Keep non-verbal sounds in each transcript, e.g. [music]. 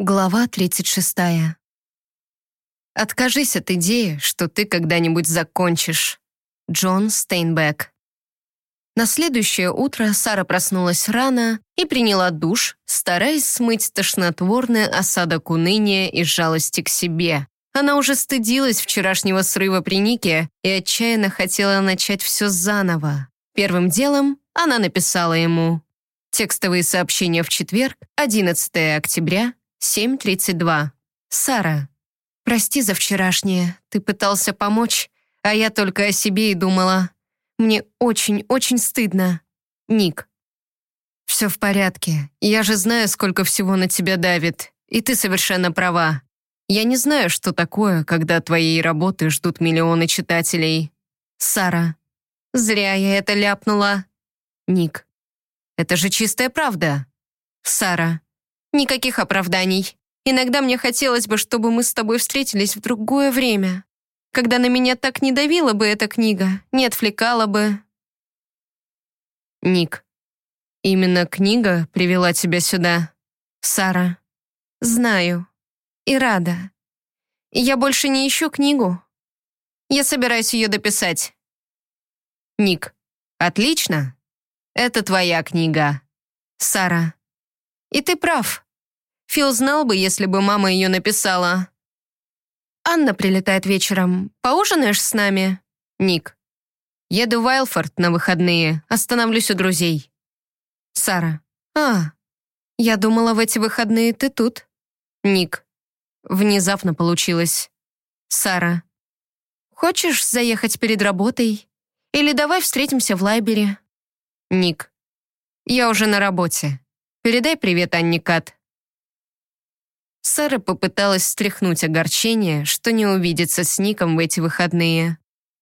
Глава 36. Откажись от идеи, что ты когда-нибудь закончишь. Джон Стейнбек. На следующее утро Сара проснулась рано и приняла душ, стараясь смыть тошнотворный осадок уныния и жалости к себе. Она уже стыдилась вчерашнего срыва при Нике и отчаянно хотела начать все заново. Первым делом она написала ему. Текстовые сообщения в четверг, 11 октября, 7.32. Сара. Прости за вчерашнее. Ты пытался помочь, а я только о себе и думала. Мне очень-очень стыдно. Ник. Все в порядке. Я же знаю, сколько всего на тебя давит. И ты совершенно права. Я не знаю, что такое, когда твоей работы ждут миллионы читателей. Сара. Зря я это ляпнула. Ник. Это же чистая правда. Сара. Никаких оправданий. Иногда мне хотелось бы, чтобы мы с тобой встретились в другое время, когда на меня так не давила бы эта книга, не отвлекала бы. Ник. Именно книга привела тебя сюда. Сара. Знаю. И рада. Я больше не ищу книгу. Я собираюсь ее дописать. Ник. Отлично. Это твоя книга. Сара. И ты прав. Фил знал бы, если бы мама ее написала. Анна прилетает вечером. Поужинаешь с нами? Ник. Еду в Айлфорд на выходные. Остановлюсь у друзей. Сара. А, я думала, в эти выходные ты тут. Ник. Внезапно получилось. Сара. Хочешь заехать перед работой? Или давай встретимся в Лайбере? Ник. Я уже на работе. Передай привет Анне Кат». Сара попыталась стряхнуть огорчение, что не увидится с Ником в эти выходные.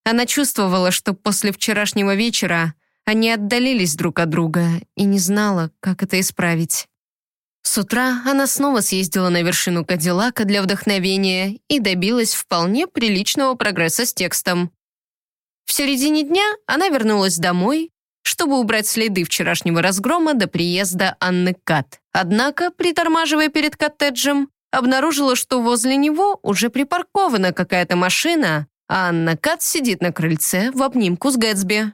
Она чувствовала, что после вчерашнего вечера они отдалились друг от друга и не знала, как это исправить. С утра она снова съездила на вершину Кадиллака для вдохновения и добилась вполне приличного прогресса с текстом. В середине дня она вернулась домой, чтобы убрать следы вчерашнего разгрома до приезда Анны Кат. Однако, притормаживая перед коттеджем, обнаружила, что возле него уже припаркована какая-то машина, а Анна Кат сидит на крыльце в обнимку с Гэтсби.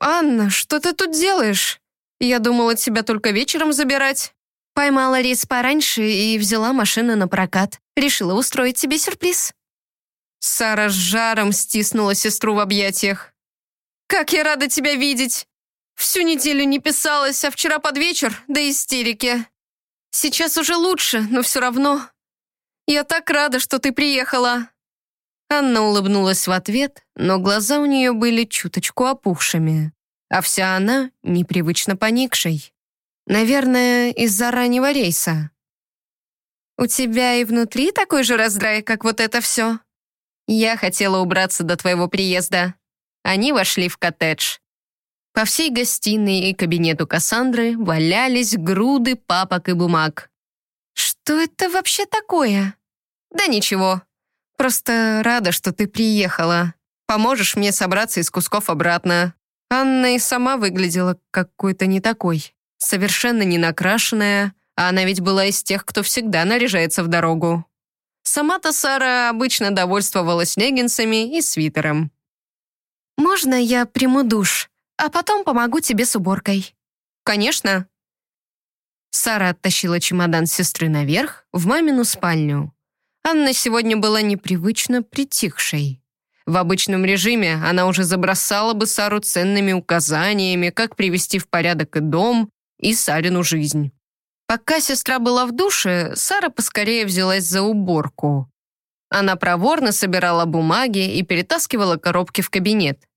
«Анна, что ты тут делаешь? Я думала тебя только вечером забирать». Поймала рейс пораньше и взяла машину на прокат. Решила устроить тебе сюрприз. Сара с жаром стиснула сестру в объятиях. «Как я рада тебя видеть! Всю неделю не писалась, а вчера под вечер до истерики. Сейчас уже лучше, но все равно. Я так рада, что ты приехала». Анна улыбнулась в ответ, но глаза у нее были чуточку опухшими, а вся она непривычно поникшей. Наверное, из-за раннего рейса. «У тебя и внутри такой же раздрай, как вот это все?» «Я хотела убраться до твоего приезда». Они вошли в коттедж. По всей гостиной и кабинету Кассандры валялись груды папок и бумаг. «Что это вообще такое?» «Да ничего. Просто рада, что ты приехала. Поможешь мне собраться из кусков обратно». Анна и сама выглядела какой-то не такой. Совершенно не накрашенная, а она ведь была из тех, кто всегда наряжается в дорогу. Сама-то Сара обычно довольствовалась леггинсами и свитером. «Можно я приму душ, а потом помогу тебе с уборкой?» «Конечно». Сара оттащила чемодан сестры наверх, в мамину спальню. Анна сегодня была непривычно притихшей. В обычном режиме она уже забросала бы Сару ценными указаниями, как привести в порядок и дом, и Сарину жизнь. Пока сестра была в душе, Сара поскорее взялась за уборку. Она проворно собирала бумаги и перетаскивала коробки в кабинет.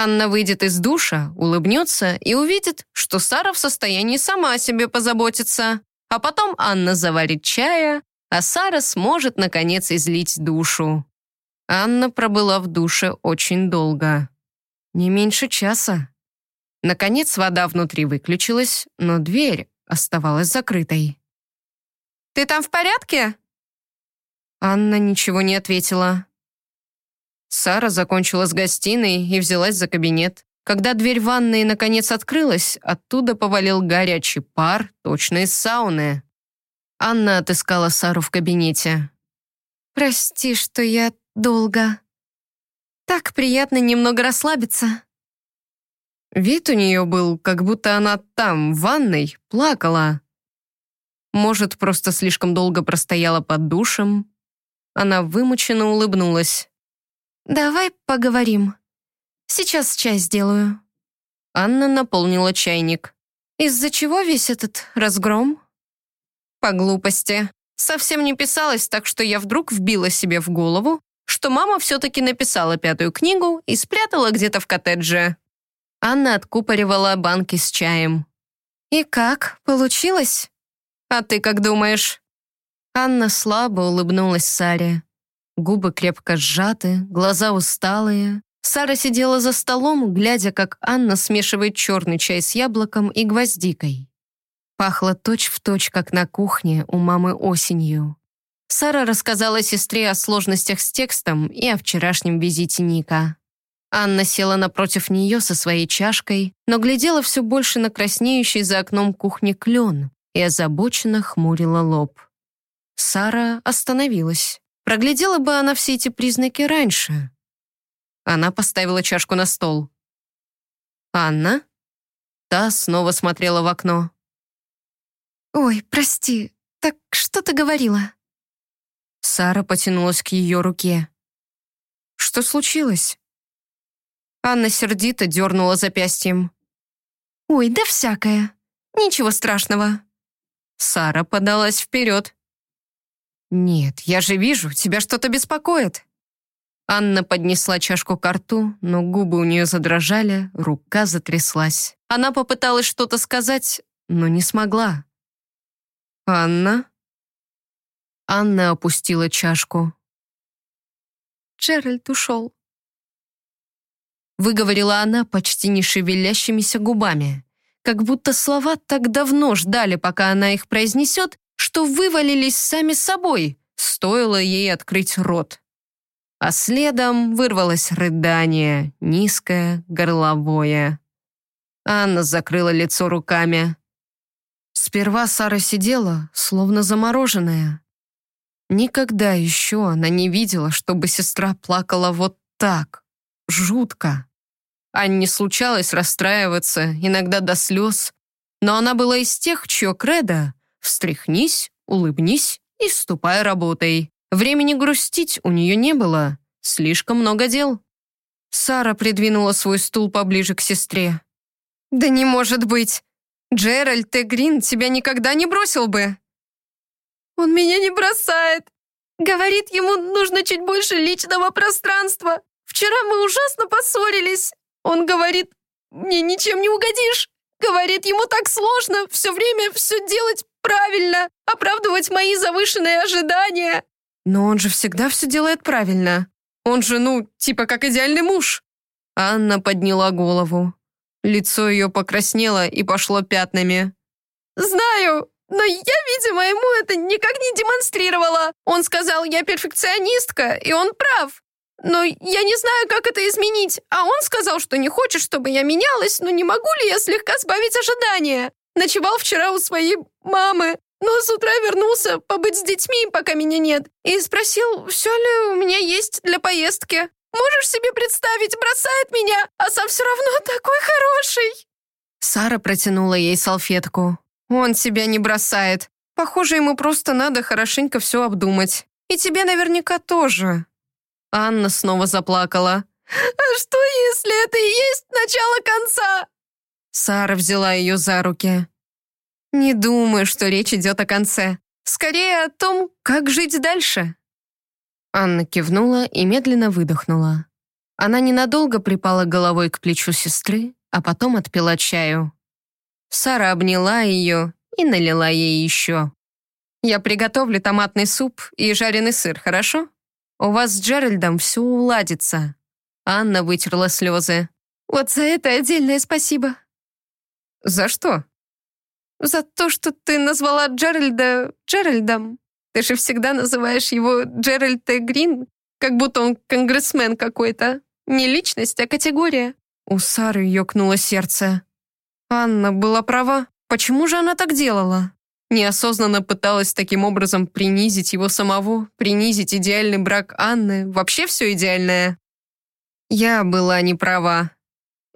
Анна выйдет из душа, улыбнется и увидит, что Сара в состоянии сама о себе позаботиться. А потом Анна заварит чая, а Сара сможет, наконец, излить душу. Анна пробыла в душе очень долго. Не меньше часа. Наконец вода внутри выключилась, но дверь оставалась закрытой. «Ты там в порядке?» Анна ничего не ответила. Сара закончила с гостиной и взялась за кабинет. Когда дверь ванной наконец открылась, оттуда повалил горячий пар, точно из сауны. Анна отыскала Сару в кабинете. «Прости, что я долго. Так приятно немного расслабиться». Вид у нее был, как будто она там, в ванной, плакала. Может, просто слишком долго простояла под душем. Она вымученно улыбнулась. «Давай поговорим. Сейчас чай сделаю». Анна наполнила чайник. «Из-за чего весь этот разгром?» «По глупости. Совсем не писалось, так что я вдруг вбила себе в голову, что мама все-таки написала пятую книгу и спрятала где-то в коттедже». Анна откупоривала банки с чаем. «И как? Получилось?» «А ты как думаешь?» Анна слабо улыбнулась Саре. Губы крепко сжаты, глаза усталые. Сара сидела за столом, глядя, как Анна смешивает черный чай с яблоком и гвоздикой. Пахло точь-в-точь, как на кухне у мамы осенью. Сара рассказала сестре о сложностях с текстом и о вчерашнем визите Ника. Анна села напротив нее со своей чашкой, но глядела все больше на краснеющий за окном кухни клен и озабоченно хмурила лоб. Сара остановилась. Проглядела бы она все эти признаки раньше. Она поставила чашку на стол. «Анна?» Та снова смотрела в окно. «Ой, прости, так что ты говорила?» Сара потянулась к ее руке. «Что случилось?» Анна сердито дернула запястьем. «Ой, да всякое. Ничего страшного». Сара подалась вперед. «Нет, я же вижу, тебя что-то беспокоит». Анна поднесла чашку к рту, но губы у нее задрожали, рука затряслась. Она попыталась что-то сказать, но не смогла. «Анна?» Анна опустила чашку. «Джеральд ушел», выговорила она почти не шевелящимися губами, как будто слова так давно ждали, пока она их произнесет, что вывалились сами собой, стоило ей открыть рот. А следом вырвалось рыдание, низкое, горловое. Анна закрыла лицо руками. Сперва Сара сидела, словно замороженная. Никогда еще она не видела, чтобы сестра плакала вот так, жутко. Анне случалось расстраиваться, иногда до слез, но она была из тех, чье кредо «встряхнись, улыбнись и ступай работой». Времени грустить у нее не было, слишком много дел. Сара придвинула свой стул поближе к сестре. «Да не может быть! Джеральд Т. Грин тебя никогда не бросил бы!» «Он меня не бросает! Говорит, ему нужно чуть больше личного пространства. Вчера мы ужасно поссорились. Он говорит, мне ничем не угодишь. Говорит, ему так сложно все время все делать правильно, оправдывать мои завышенные ожидания. Но он же всегда все делает правильно. Он же, ну, типа как идеальный муж. Анна подняла голову. Лицо ее покраснело и пошло пятнами. «Знаю, но я, видимо, ему это никак не демонстрировала. Он сказал, я перфекционистка, и он прав. Но я не знаю, как это изменить. А он сказал, что не хочет, чтобы я менялась, но не могу ли я слегка сбавить ожидания? Ночевал вчера у своей мамы, но с утра вернулся побыть с детьми, пока меня нет, и спросил, все ли у меня есть для поездки. Можешь себе представить, бросает меня, а сам все равно [laughs] такой хороший. Сара протянула ей салфетку. Он себя не бросает. Похоже, ему просто надо хорошенько все обдумать. И тебе наверняка тоже. Анна снова заплакала. «А что, если это и есть начало конца?» Сара взяла ее за руки. «Не думаю, что речь идет о конце. Скорее о том, как жить дальше». Анна кивнула и медленно выдохнула. Она ненадолго припала головой к плечу сестры, а потом отпила чаю. Сара обняла ее и налила ей еще. «Я приготовлю томатный суп и жареный сыр, хорошо?» У вас с Джеральдом все уладится». Анна вытерла слезы. «Вот за это отдельное спасибо». «За что?» «За то, что ты назвала Джеральда Джеральдом. Ты же всегда называешь его Джеральд Т. Грин, как будто он конгрессмен какой-то. Не личность, а категория». У Сары ёкнуло сердце. Анна была права. Почему же она так делала? Неосознанно пыталась таким образом принизить его самого, принизить идеальный брак Анны, вообще все идеальное. Я была не права.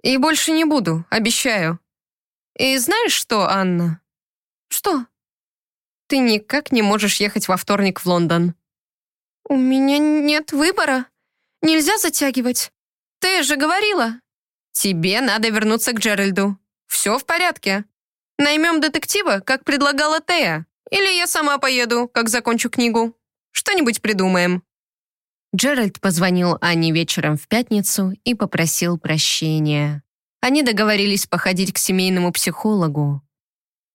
И больше не буду, обещаю. И знаешь что, Анна? Что? Ты никак не можешь ехать во вторник в Лондон. У меня нет выбора. Нельзя затягивать. Ты же говорила. Тебе надо вернуться к Джеральду. Все в порядке. Наймем детектива, как предлагала Тея. Или я сама поеду, как закончу книгу. Что-нибудь придумаем». Джеральд позвонил Анне вечером в пятницу и попросил прощения. Они договорились походить к семейному психологу.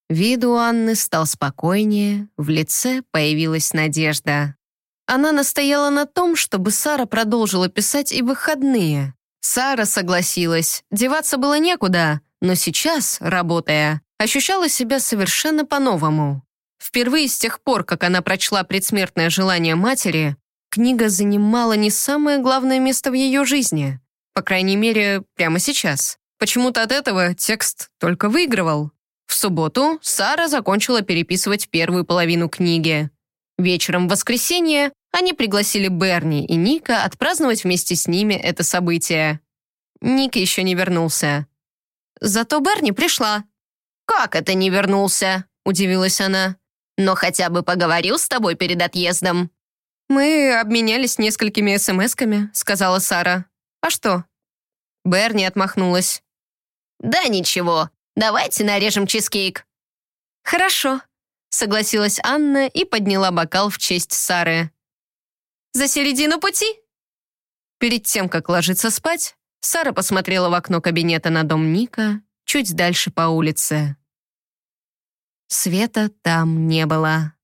Вид у Анны стал спокойнее, в лице появилась надежда. Она настояла на том, чтобы Сара продолжила писать и выходные. Сара согласилась, деваться было некуда, но сейчас, работая, ощущала себя совершенно по-новому. Впервые с тех пор, как она прочла предсмертное желание матери, книга занимала не самое главное место в ее жизни. По крайней мере, прямо сейчас. Почему-то от этого текст только выигрывал. В субботу Сара закончила переписывать первую половину книги. Вечером в воскресенье они пригласили Берни и Ника отпраздновать вместе с ними это событие. Ник еще не вернулся. Зато Берни пришла. «Как это не вернулся?» — удивилась она. «Но хотя бы поговорил с тобой перед отъездом». «Мы обменялись несколькими смс-ками», — сказала Сара. «А что?» Берни отмахнулась. «Да ничего, давайте нарежем чизкейк». «Хорошо», — согласилась Анна и подняла бокал в честь Сары. «За середину пути?» Перед тем, как ложиться спать, Сара посмотрела в окно кабинета на дом Ника, чуть дальше по улице. Света там не было.